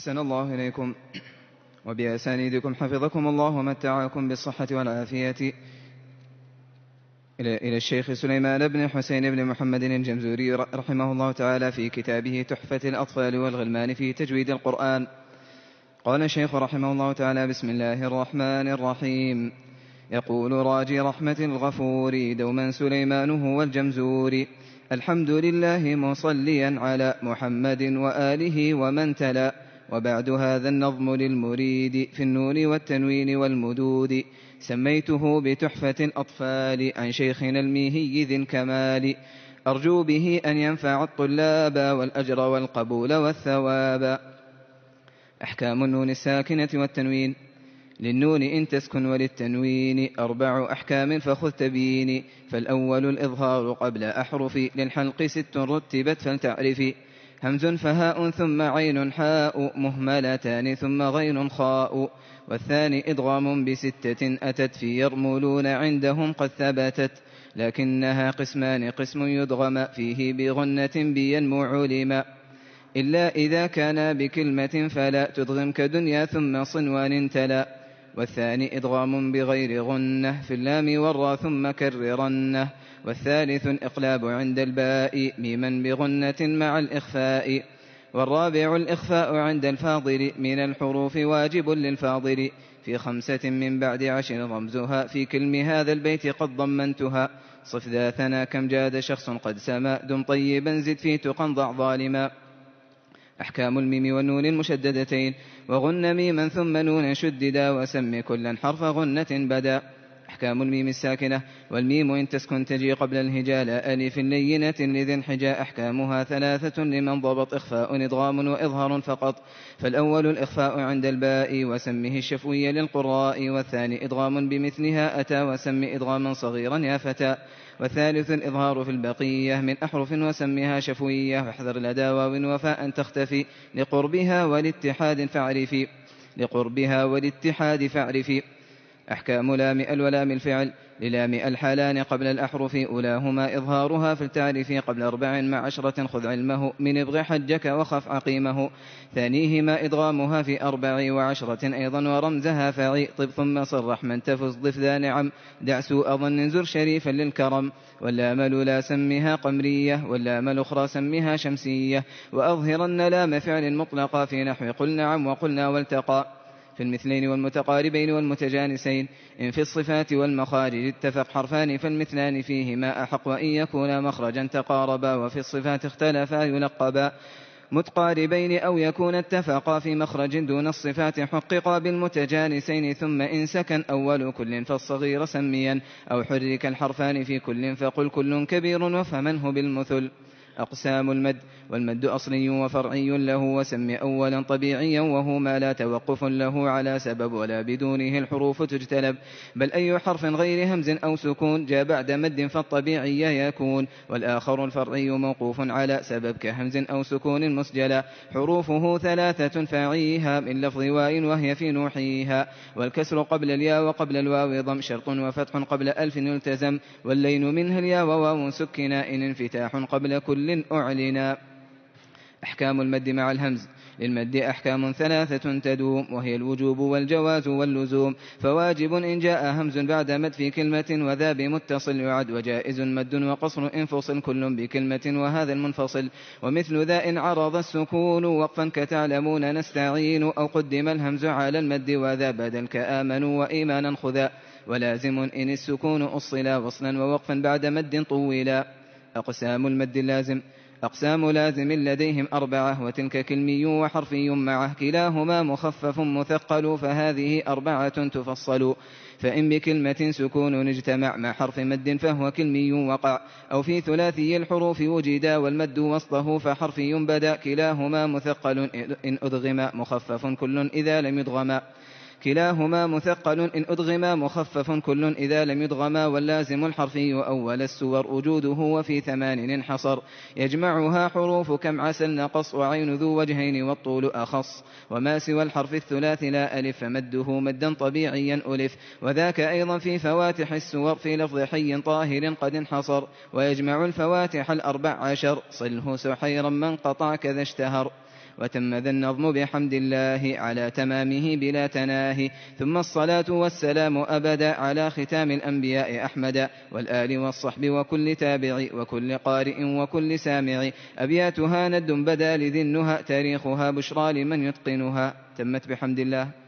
أحسن الله إليكم وبأسانيدكم حفظكم الله ومتعكم بالصحة والعافية. إلى الشيخ سليمان بن حسين بن محمد الجمزوري رحمه الله تعالى في كتابه تحفة الأطفال والغلمان في تجويد القرآن. قال الشيخ رحمه الله تعالى بسم الله الرحمن الرحيم. يقول راجي رحمة الغفور دوما سليمان هو الجمزور الحمد لله مصليا على محمد وآله ومن تلا. وبعد هذا النظم للمريد في النون والتنوين والمدود. سميته بتحفة الأطفال عن شيخنا الميهي ذي الكمال. أرجو به أن ينفع الطلاب والأجر والقبول والثواب. أحكام النون الساكنة والتنوين. للنون إن تسكن وللتنوين. أربع أحكام فخذ تبيني فالأول الإظهار قبل أحرف. للحلق ست رتبت فلتعرفي همز فهاء ثم عين حاء مهملتان ثم غين خاء. والثاني إدغام بستة أتت في يرملون عندهم قد ثبتت. لكنها قسمان قسم يدغم فيه بغنة بينمو علما إلا إذا كان بكلمة فلا تدغم كدنيا ثم صنوان تلا. والثاني إدغام بغير غنة في اللام والراء ثم كررنة. والثالث إقلاب عند الباء ميما بغنة مع الإخفاء. والرابع الإخفاء عند الفاضل من الحروف واجب للفاضل. في خمسة من بعد عشر رمزها في كلم هذا البيت قد ضمنتها. صف ذا ثنا كم جاد شخص قد سما دم طيبا زد في تقى ضع ظالما. أحكام الميم والنون المشددتين وغن ميما ثم نونا شددا وسم كلا حرف غنة بدا. أحكام الميم الساكنة والميم إن تسكن تجي قبل الهجاء لا ألف لينة لذي الحجا أحكامها ثلاثة لمن ضبط. إخفاء إدغام وإظهار فقط. فالأول الإخفاء عند الباء وسمه الشفوي للقراء والثاني إدغام بمثلها. أتى وسم إدغاما صغيرا يا فتى. والثالث الإظهار في البقية من أحرف وسمها شفوية. واحذر لدى واو وفاء تختفي. لقربها والاتحاد فاعرفي. لقربها والاتحاد فاعرفي. أحكام لام الولام الفعل للام الحالان قبل الأحرف أولاهما إظهارها في التعريف قبل أربع مع عشرة خذ علمه من ابغ حجك وخف عقيمه. ثانيهما إدغامها في أربع وعشرة أيضا ورمزها فعي طب ثم صرح من تفز ضف ذا نعم. دع سوء ظن زر شريفا للكرم. واللام لا سمها قمرية. واللام الأخرى سمها شمسية. وأظهرن لام فعل مطلقا في نحو قل نعم وقلنا والتقى. في المثلين والمتقاربين والمتجانسين. إن في الصفات والمخارج اتفق حرفان فالمثلان فيهما أحق وإن يكونا مخرجا تقاربا وفي الصفات اختلفا يلقبا. متقاربين أو يكون اتفقا في مخرج دون الصفات حققا بالمتجانسين ثم إن سكن أول كل فالصغير سميا أو حرك الحرفان في كل فقل كل كبير وفمنه بالمثل. أقسام المد والمد أصلي وفرعي له وسم أولا طبيعيا وهو ما لا توقف له على سبب ولا بدونه الحروف تجتلب بل أي حرف غير همز أو سكون جاء بعد مد فالطبيعي يكون والآخر الفرعي موقوف على سبب كهمز أو سكون مسجلا. حروفه ثلاثة فاعيها من لفظ واء وهي في نوحيها. والكسر قبل الياء وقبل الواو ضم شرط وفتح قبل ألف يلتزم. واللين منها الياء وواو سكنا إن انفتاح قبل كل أعلنا أحكام المد مع الهمز. للمد أحكام ثلاثة تدوم وهي الوجوب والجواز واللزوم. فواجب إن جاء همز بعد مد في كلمة وذا بمتصل يعد وجائز مد وقصر إن فصل كل بكلمة وهذا المنفصل. ومثل ذا إن عرض السكون وقفا كتعلمون نستعين أو قدم الهمز على المد وذا بدل كآمنوا وإيمانا خذا. ولازم إن السكون أصلا وصلا ووقفا بعد مد طويلا. أقسام المد اللازم أقسام لازم لديهم أربعة وتلك كلمي وحرفي معه كلاهما مخفف مثقل فهذه أربعة تفصل. فإن بكلمة سكون اجتمع مع حرف مد فهو كلمي وقع. أو في ثلاثي الحروف وجدا والمد وسطه فحرفي بدا كلاهما مثقل إن أدغم مخفف كل إذا لم يدغم. كلاهما مثقل إن أدغما مخفف كل إذا لم يدغما واللازم الحرفي أول السور وجوده وفي ثمان انحصر. يجمعها حروف كم عسل نقص وعين ذو وجهين والطول أخص. وما سوى الحرف الثلاث لا ألف فمده مدا طبيعيا ألف. وذاك أيضا في فواتح السور في لفظ حي طاهر قد انحصر. ويجمع الفواتح الأربع عشر. صله سحيرا من قطع كذا اشتهر. وتم ذا النظم بحمد الله على تمامه بلا تناهي ثم الصلاة والسلام أبدا على ختام الأنبياء أحمد والآل والصحب وكل تابع وكل قارئ وكل سامع. أبياتها ند بدا لذي النهى تاريخها بشرى لمن يتقنها. تمت بحمد الله.